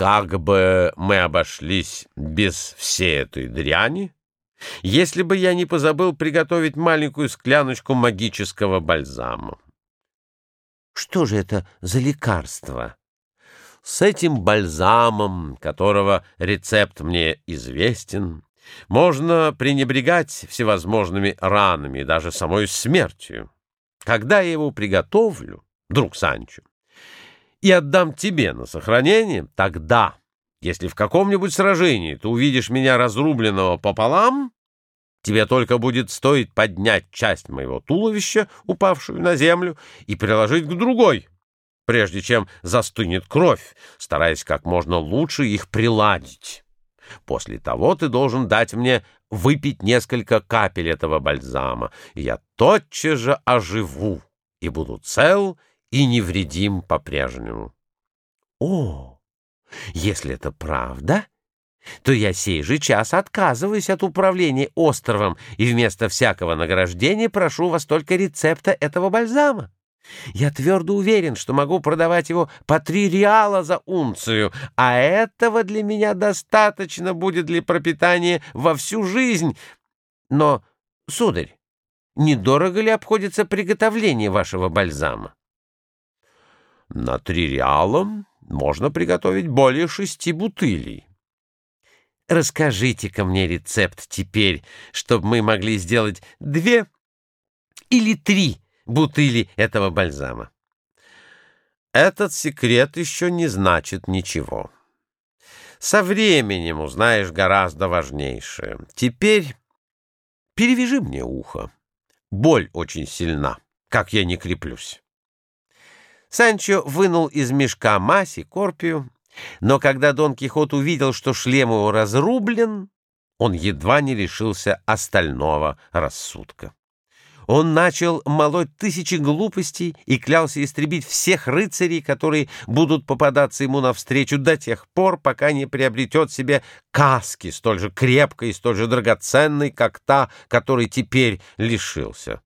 как бы мы обошлись без всей этой дряни, если бы я не позабыл приготовить маленькую скляночку магического бальзама. Что же это за лекарство? С этим бальзамом, которого рецепт мне известен, можно пренебрегать всевозможными ранами, даже самой смертью. Когда я его приготовлю, друг Санчо, и отдам тебе на сохранение, тогда, если в каком-нибудь сражении ты увидишь меня разрубленного пополам, тебе только будет стоить поднять часть моего туловища, упавшую на землю, и приложить к другой, прежде чем застынет кровь, стараясь как можно лучше их приладить. После того ты должен дать мне выпить несколько капель этого бальзама, и я тотчас же оживу и буду цел и невредим по-прежнему. О, если это правда, то я сей же час отказываюсь от управления островом и вместо всякого награждения прошу вас только рецепта этого бальзама. Я твердо уверен, что могу продавать его по три реала за унцию, а этого для меня достаточно будет для пропитания во всю жизнь. Но, сударь, недорого ли обходится приготовление вашего бальзама? На три реала можно приготовить более шести бутылей. Расскажите-ка мне рецепт теперь, чтобы мы могли сделать две или три бутыли этого бальзама. Этот секрет еще не значит ничего. Со временем узнаешь гораздо важнейшее. Теперь перевяжи мне ухо. Боль очень сильна, как я не креплюсь. Санчо вынул из мешка мазь и корпию, но когда Дон Кихот увидел, что шлем его разрублен, он едва не лишился остального рассудка. Он начал молоть тысячи глупостей и клялся истребить всех рыцарей, которые будут попадаться ему навстречу до тех пор, пока не приобретет себе каски столь же крепкой и столь же драгоценной, как та, которой теперь лишился.